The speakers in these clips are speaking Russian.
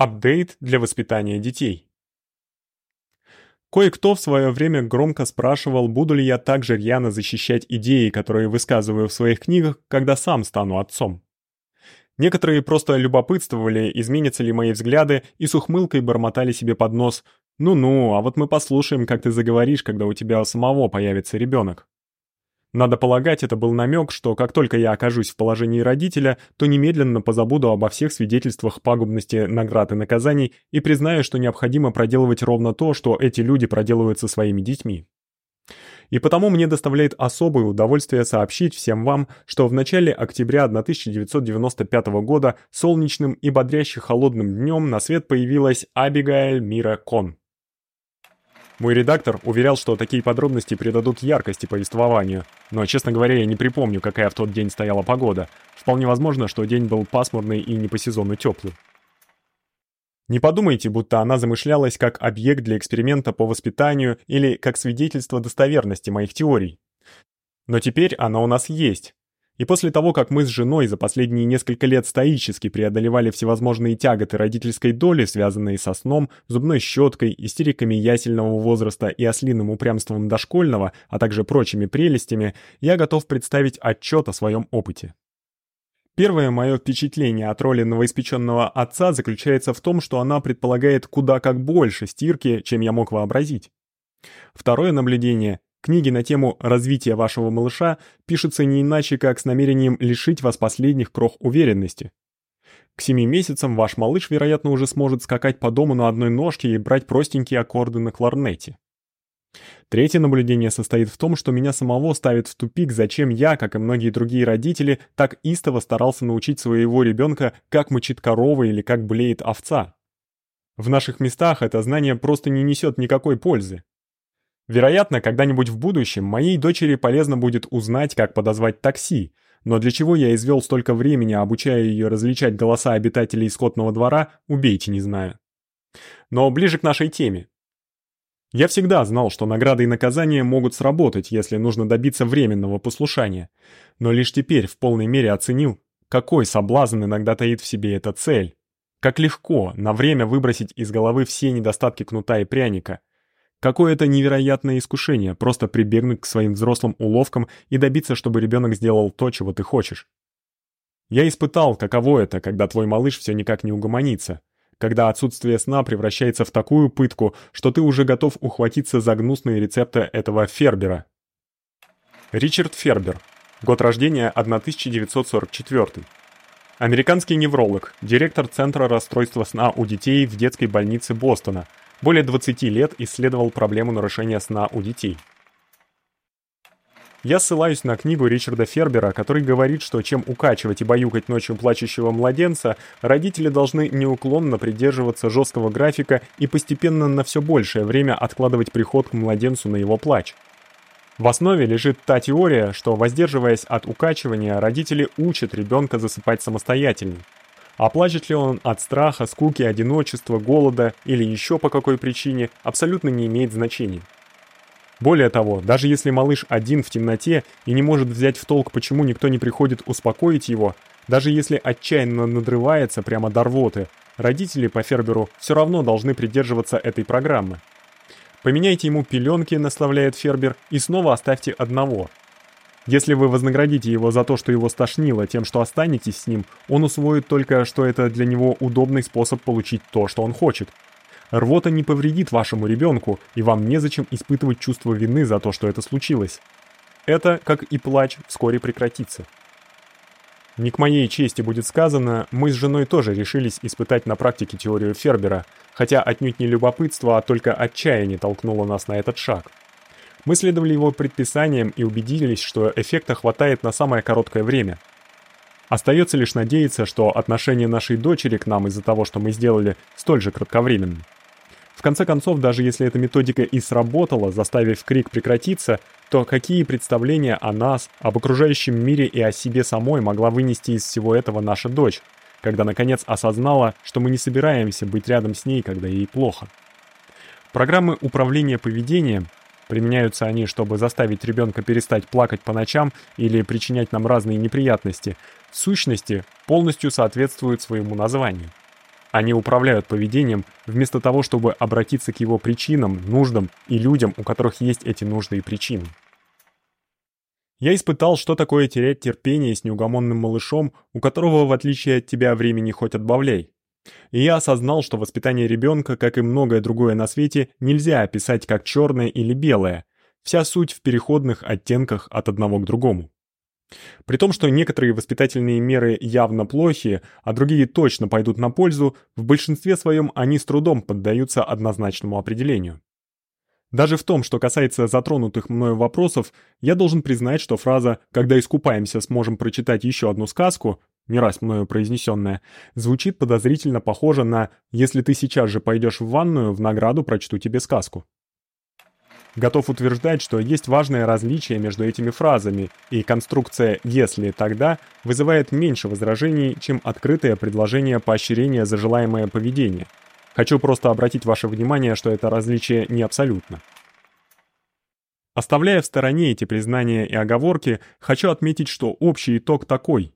Апдейт для воспитания детей. Кое-кто в свое время громко спрашивал, буду ли я так же рьяно защищать идеи, которые высказываю в своих книгах, когда сам стану отцом. Некоторые просто любопытствовали, изменятся ли мои взгляды, и с ухмылкой бормотали себе под нос: "Ну-ну, а вот мы послушаем, как ты заговоришь, когда у тебя самого появится ребенок". Надо полагать, это был намек, что как только я окажусь в положении родителя, то немедленно позабуду обо всех свидетельствах пагубности наград и наказаний и признаю, что необходимо проделывать ровно то, что эти люди проделывают со своими детьми. И потому мне доставляет особое удовольствие сообщить всем вам, что в начале октября 1995 года солнечным и бодряще холодным днем на свет появилась Абигаэль Мира Кон. Мой редактор уверял, что такие подробности придадут яркости повествованию, но, честно говоря, я не припомню, какая в тот день стояла погода. Вполне возможно, что день был пасмурный и не по сезону теплый. Не подумайте, будто она замышлялась как объект для эксперимента по воспитанию или как свидетельство достоверности моих теорий. Но теперь она у нас есть, и после того, как мы с женой за последние несколько лет стоически преодолевали всевозможные тяготы родительской доли, связанные со сном, зубной щеткой, истериками ясельного возраста и ослиным упрямством дошкольного, а также прочими прелестями, я готов представить отчет о своем опыте. Первое мое впечатление от роли новоиспеченного отца заключается в том, что она предполагает куда как больше стирки, чем я мог вообразить. Второе наблюдение Книги на тему развития вашего малыша пишутся не иначе, как с намерением лишить вас последних крох уверенности. К семи месяцам ваш малыш, вероятно, уже сможет скакать по дому на одной ножке и брать простенькие аккорды на кларнете. Третье наблюдение состоит в том, что меня самого ставит в тупик, зачем я, как и многие другие родители, так истово старался научить своего ребенка, как мычит корова или как блеет овца. В наших местах это знание просто не несет никакой пользы. Вероятно, когда-нибудь в будущем моей дочери полезно будет узнать, как подозвать такси, но для чего я извел столько времени, обучая ее различать голоса обитателей скотного двора, убейте, не знаю. Но ближе к нашей теме. Я всегда знал, что награды и наказания могут сработать, если нужно добиться временного послушания, но лишь теперь в полной мере оценил, какой соблазн иногда таит в себе эта цель. Как легко на время выбросить из головы все недостатки кнута и пряника, Какое это невероятное искушение просто прибегнуть к своим взрослым уловкам и добиться, чтобы ребенок сделал то, чего ты хочешь. Я испытал, каково это, когда твой малыш все никак не угомонится, когда отсутствие сна превращается в такую пытку, что ты уже готов ухватиться за гнусные рецепты этого Фербера. Ричард Фербер. Год рождения 1944. Американский невролог, директор Центра расстройства сна у детей в детской больнице Бостона – более 20 лет исследовал проблему нарушения сна у детей. Я ссылаюсь на книгу Ричарда Фербера, который говорит, что чем укачивать и баюкать ночью плачущего младенца, родители должны неуклонно придерживаться жесткого графика и постепенно на все большее время откладывать приход к младенцу на его плач. В основе лежит та теория, что воздерживаясь от укачивания, родители учат ребенка засыпать самостоятельно. А плачет ли он от страха, скуки, одиночества, голода или еще по какой причине, абсолютно не имеет значения. Более того, даже если малыш один в темноте и не может взять в толк, почему никто не приходит успокоить его, даже если отчаянно надрывается прямо до рвоты, родители по Ферберу все равно должны придерживаться этой программы. Поменяйте ему пеленки, наставляет Фербер, и снова оставьте одного – если вы вознаградите его за то, что его стошнило тем, что останетесь с ним, он усвоит только, что это для него удобный способ получить то, что он хочет. Рвота не повредит вашему ребенку, и вам незачем испытывать чувство вины за то, что это случилось. Это, как и плач, вскоре прекратится. Не к моей чести будет сказано, мы с женой тоже решились испытать на практике теорию Фербера, хотя отнюдь не любопытство, а только отчаяние толкнуло нас на этот шаг. Мы следовали его предписаниям и убедились, что эффекта хватает на самое короткое время. Остается лишь надеяться, что отношение нашей дочери к нам из-за того, что мы сделали, столь же кратковременно. В конце концов, даже если эта методика и сработала, заставив крик прекратиться, то какие представления о нас, об окружающем мире и о себе самой могла вынести из всего этого наша дочь, когда наконец осознала, что мы не собираемся быть рядом с ней, когда ей плохо. Программы управления поведением Применяются они, чтобы заставить ребенка перестать плакать по ночам или причинять нам разные неприятности. В сущности, полностью соответствуют своему названию. Они управляют поведением вместо того, чтобы обратиться к его причинам, нуждам и людям, у которых есть эти нужды и причины. Я испытал, что такое терять терпение с неугомонным малышом, у которого, в отличие от тебя, времени хоть отбавляй. И я осознал, что воспитание ребенка, как и многое другое на свете, нельзя описать как черное или белое. Вся суть в переходных оттенках от одного к другому. При том, что некоторые воспитательные меры явно плохи, а другие точно пойдут на пользу, в большинстве своем они с трудом поддаются однозначному определению. Даже в том, что касается затронутых мною вопросов, я должен признать, что фраза «когда искупаемся, сможем прочитать еще одну сказку», не раз мною произнесенная, звучит подозрительно похоже на «если ты сейчас же пойдешь в ванную, в награду прочту тебе сказку». Готов утверждать, что есть важное различие между этими фразами, и конструкция «если тогда» вызывает меньше возражений, чем открытое предложение поощрения за желаемое поведение – Хочу просто обратить ваше внимание, что это различие не абсолютно. Оставляя в стороне эти признания и оговорки, хочу отметить, что общий итог такой.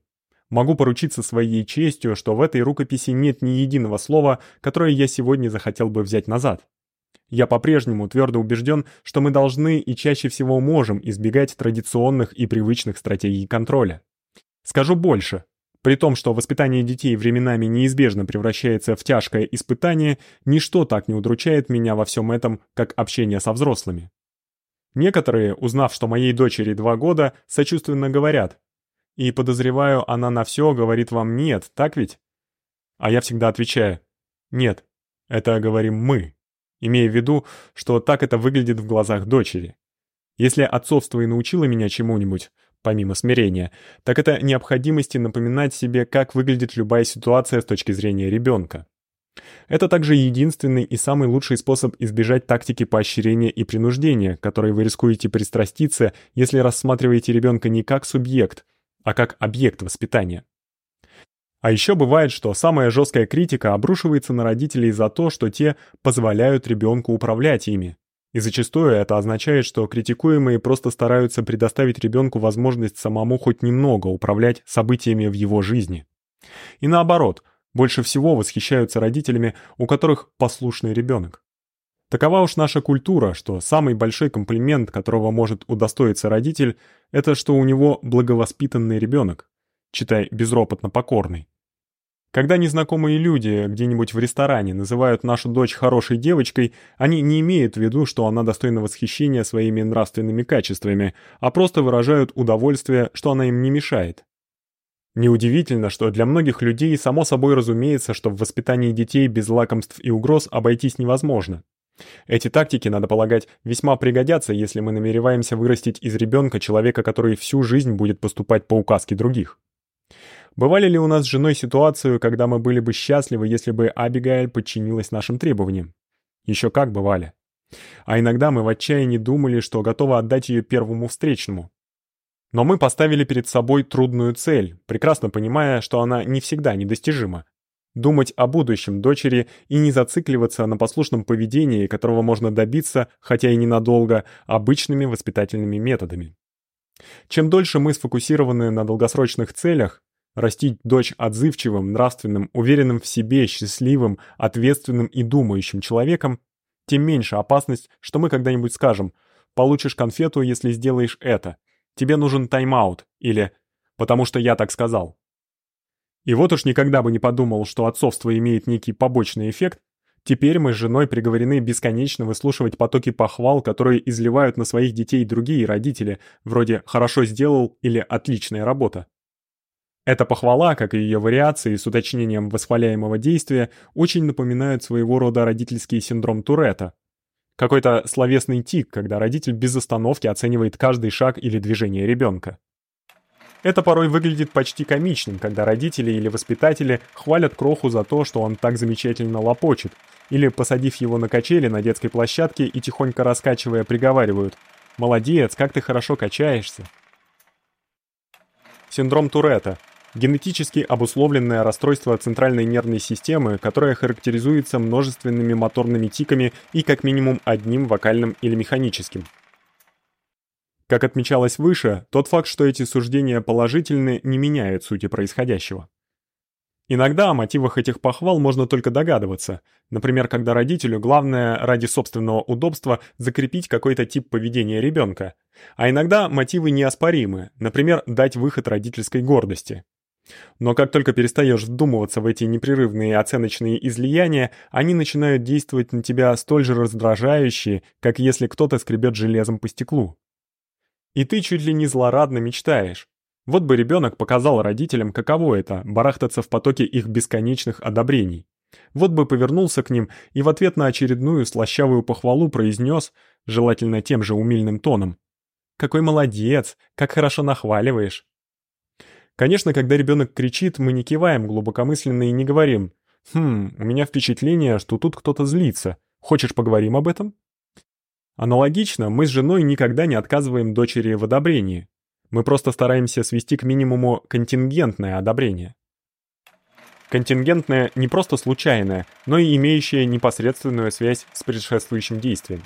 Могу поручиться своей честью, что в этой рукописи нет ни единого слова, которое я сегодня захотел бы взять назад. Я по-прежнему твердо убежден, что мы должны и чаще всего можем избегать традиционных и привычных стратегий контроля. Скажу больше. При том, что воспитание детей временами неизбежно превращается в тяжкое испытание, ничто так не удручает меня во всем этом, как общение со взрослыми. Некоторые, узнав, что моей дочери два года, сочувственно говорят: "И подозреваю, она на все говорит вам нет, так ведь?" А я всегда отвечаю: "Нет. Это говорим мы", имея в виду, что так это выглядит в глазах дочери. Если отцовство и научило меня чему-нибудь, помимо смирения, так это необходимости напоминать себе, как выглядит любая ситуация с точки зрения ребенка. Это также единственный и самый лучший способ избежать тактики поощрения и принуждения, которой вы рискуете пристраститься, если рассматриваете ребенка не как субъект, а как объект воспитания. А еще бывает, что самая жесткая критика обрушивается на родителей за то, что те позволяют ребенку управлять ими, и зачастую это означает, что критикуемые просто стараются предоставить ребенку возможность самому хоть немного управлять событиями в его жизни. И наоборот, больше всего восхищаются родителями, у которых послушный ребенок. Такова уж наша культура, что самый большой комплимент, которого может удостоиться родитель, это что у него благовоспитанный ребенок, читай безропотно покорный. Когда незнакомые люди где-нибудь в ресторане называют нашу дочь хорошей девочкой, они не имеют в виду, что она достойна восхищения своими нравственными качествами, а просто выражают удовольствие, что она им не мешает. Неудивительно, что для многих людей само собой разумеется, что в воспитании детей без лакомств и угроз обойтись невозможно. Эти тактики, надо полагать, весьма пригодятся, если мы намереваемся вырастить из ребенка человека, который всю жизнь будет поступать по указке других. Бывали ли у нас с женой ситуацию, когда мы были бы счастливы, если бы Абигейл подчинилась нашим требованиям? Еще как бывали. А иногда мы в отчаянии думали, что готовы отдать ее первому встречному. Но мы поставили перед собой трудную цель, прекрасно понимая, что она не всегда недостижима. Думать о будущем дочери и не зацикливаться на послушном поведении, которого можно добиться, хотя и ненадолго, обычными воспитательными методами. Чем дольше мы сфокусированы на долгосрочных целях, Растить дочь отзывчивым, нравственным, уверенным в себе, счастливым, ответственным и думающим человеком, тем меньше опасность, что мы когда-нибудь скажем: "Получишь конфету, если сделаешь это". Тебе нужен тайм-аут или потому что я так сказал. И вот уж никогда бы не подумал, что отцовство имеет некий побочный эффект. Теперь мы с женой приговорены бесконечно выслушивать потоки похвал, которые изливают на своих детей другие родители, вроде «хорошо сделал» или «отличная работа». Эта похвала, как и ее вариации с уточнением восхваляемого действия, очень напоминают своего рода родительский синдром Туретта. Какой-то словесный тик, когда родитель без остановки оценивает каждый шаг или движение ребенка. Это порой выглядит почти комичным, когда родители или воспитатели хвалят кроху за то, что он так замечательно лопочет, или, посадив его на качели на детской площадке и тихонько раскачивая, приговаривают «Молодец, как ты хорошо качаешься». Синдром Туретта Генетически обусловленное расстройство центральной нервной системы, которое характеризуется множественными моторными тиками и как минимум одним вокальным или механическим. Как отмечалось выше, тот факт, что эти суждения положительны, не меняет сути происходящего. Иногда о мотивах этих похвал можно только догадываться. Например, когда родителю главное ради собственного удобства закрепить какой-то тип поведения ребенка. А иногда мотивы неоспоримы, например, дать выход родительской гордости. Но как только перестаешь вдумываться в эти непрерывные оценочные излияния, они начинают действовать на тебя столь же раздражающе, как если кто-то скребет железом по стеклу. И ты чуть ли не злорадно мечтаешь. Вот бы ребенок показал родителям, каково это барахтаться в потоке их бесконечных одобрений. Вот бы повернулся к ним и в ответ на очередную слащавую похвалу произнес, желательно тем же умильным тоном: "Какой молодец, как хорошо нахваливаешь". Конечно, когда ребенок кричит, мы не киваем глубокомысленно и не говорим: "Хм, у меня впечатление, что тут кто-то злится. Хочешь поговорим об этом?" Аналогично, мы с женой никогда не отказываем дочери в одобрении. Мы просто стараемся свести к минимуму контингентное одобрение. Контингентное не просто случайное, но и имеющее непосредственную связь с предшествующим действием.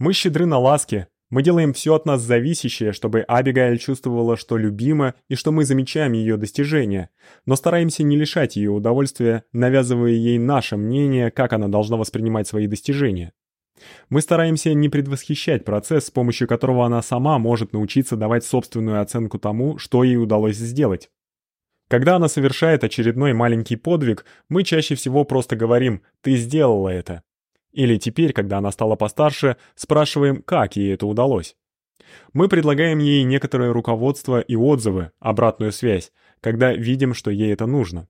Мы щедры на ласки, мы делаем все от нас зависящее, чтобы Абигейл чувствовала, что любима и что мы замечаем ее достижения, но стараемся не лишать ее удовольствия, навязывая ей наше мнение, как она должна воспринимать свои достижения. Мы стараемся не предвосхищать процесс, с помощью которого она сама может научиться давать собственную оценку тому, что ей удалось сделать. Когда она совершает очередной маленький подвиг, мы чаще всего просто говорим: "Ты сделала это". Или теперь, когда она стала постарше, спрашиваем, как ей это удалось. Мы предлагаем ей некоторое руководство и отзывы, обратную связь, когда видим, что ей это нужно.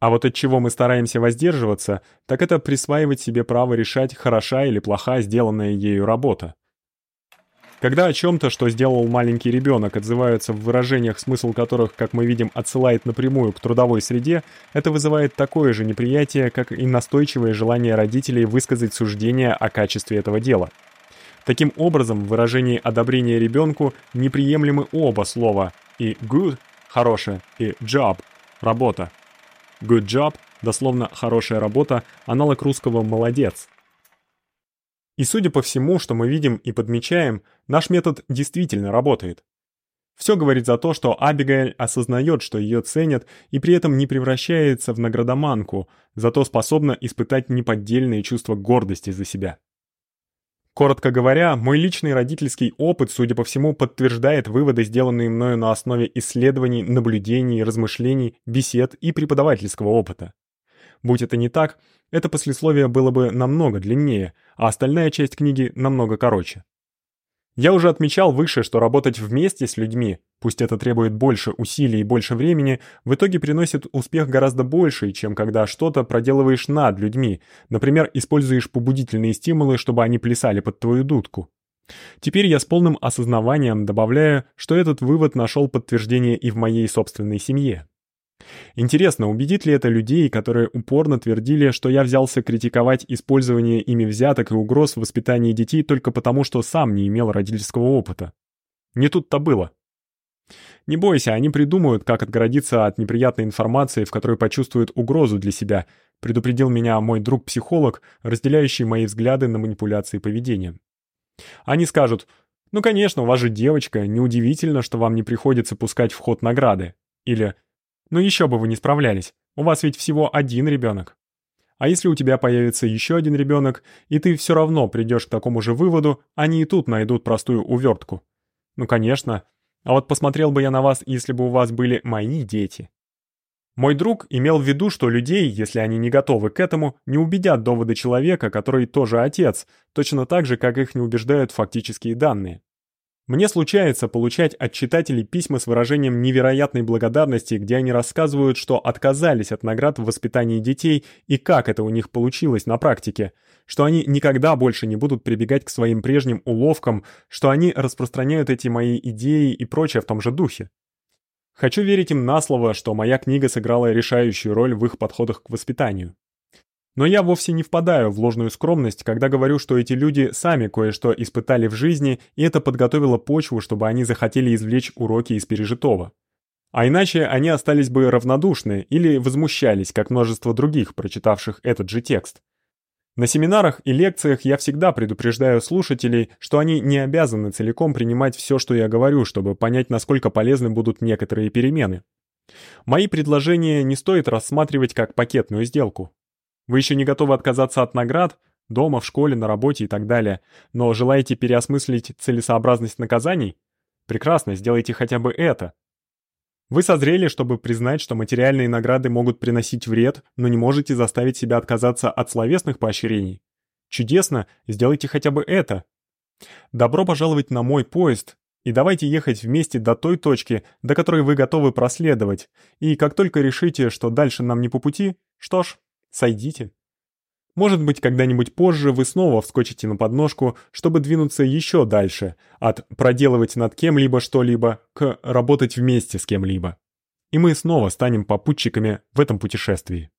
А вот от чего мы стараемся воздерживаться, так это присваивать себе право решать, хороша или плоха сделанная ею работа. Когда о чем то что сделал маленький ребенок, отзываются в выражениях, смысл которых, как мы видим, отсылает напрямую к трудовой среде, это вызывает такое же неприятие, как и настойчивое желание родителей высказать суждение о качестве этого дела. Таким образом, в выражении одобрения ребенку неприемлемы оба слова: и good хорошее, и job работа. Good job, дословно хорошая работа, аналог русского молодец. И судя по всему, что мы видим и подмечаем, наш метод действительно работает. Все говорит за то, что Абигейл осознает, что ее ценят, и при этом не превращается в наградоманку, зато способна испытать неподдельные чувства гордости за себя. Коротко говоря, мой личный родительский опыт, судя по всему, подтверждает выводы, сделанные мною на основе исследований, наблюдений, размышлений, бесед и преподавательского опыта. Будь это не так, это послесловие было бы намного длиннее, а остальная часть книги намного короче. Я уже отмечал выше, что работать вместе с людьми, пусть это требует больше усилий и больше времени, в итоге приносит успех гораздо больший, чем когда что-то проделываешь над людьми, например, используешь побудительные стимулы, чтобы они плясали под твою дудку. Теперь я с полным осознаванием добавляю, что этот вывод нашел подтверждение и в моей собственной семье. Интересно, убедит ли это людей, которые упорно твердили, что я взялся критиковать использование ими взяток и угроз в воспитании детей только потому, что сам не имел родительского опыта? Не тут-то было. Не бойся, они придумают, как отгородиться от неприятной информации, в которой почувствуют угрозу для себя, предупредил меня мой друг-психолог, разделяющий мои взгляды на манипуляции поведением. Они скажут: "Ну, конечно, у вас же девочка, неудивительно, что вам не приходится пускать в ход награды". Или ну еще бы вы не справлялись. У вас ведь всего один ребенок. А если у тебя появится еще один ребенок, и ты все равно придешь к такому же выводу, они и тут найдут простую увертку. Ну, конечно. А вот посмотрел бы я на вас, если бы у вас были мои дети. Мой друг имел в виду, что людей, если они не готовы к этому, не убедят доводы человека, который тоже отец, точно так же, как их не убеждают фактические данные. Мне случается получать от читателей письма с выражением невероятной благодарности, где они рассказывают, что отказались от наград в воспитании детей и как это у них получилось на практике, что они никогда больше не будут прибегать к своим прежним уловкам, что они распространяют эти мои идеи и прочее в том же духе. Хочу верить им на слово, что моя книга сыграла решающую роль в их подходах к воспитанию. Но я вовсе не впадаю в ложную скромность, когда говорю, что эти люди сами кое-что испытали в жизни, и это подготовило почву, чтобы они захотели извлечь уроки из пережитого. А иначе они остались бы равнодушны или возмущались, как множество других, прочитавших этот же текст. На семинарах и лекциях я всегда предупреждаю слушателей, что они не обязаны целиком принимать все, что я говорю, чтобы понять, насколько полезны будут некоторые перемены. Мои предложения не стоит рассматривать как пакетную сделку. Вы еще не готовы отказаться от наград, дома, в школе, на работе и так далее, но желаете переосмыслить целесообразность наказаний? Прекрасно, сделайте хотя бы это. Вы созрели, чтобы признать, что материальные награды могут приносить вред, но не можете заставить себя отказаться от словесных поощрений. Чудесно, сделайте хотя бы это. Добро пожаловать на мой поезд, и давайте ехать вместе до той точки, до которой вы готовы проследовать. И как только решите, что дальше нам не по пути, что ж, сойдите. Может быть, когда-нибудь позже вы снова вскочите на подножку, чтобы двинуться еще дальше, от проделывать над кем-либо что-либо к работать вместе с кем-либо. И мы снова станем попутчиками в этом путешествии.